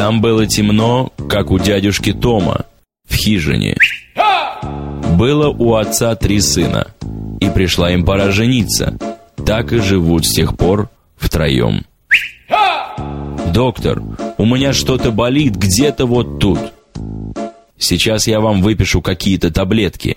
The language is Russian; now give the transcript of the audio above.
Там было темно, как у дядюшки Тома, в хижине. Было у отца три сына, и пришла им пора жениться. Так и живут с тех пор втроем. «Доктор, у меня что-то болит где-то вот тут. Сейчас я вам выпишу какие-то таблетки.